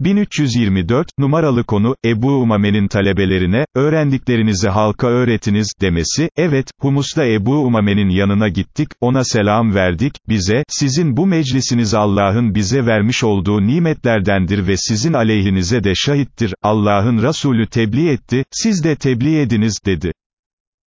1324, numaralı konu, Ebu Umame'nin talebelerine, öğrendiklerinizi halka öğretiniz, demesi, evet, Humus'ta Ebu Umame'nin yanına gittik, ona selam verdik, bize, sizin bu meclisiniz Allah'ın bize vermiş olduğu nimetlerdendir ve sizin aleyhinize de şahittir, Allah'ın Resulü tebliğ etti, siz de tebliğ ediniz, dedi.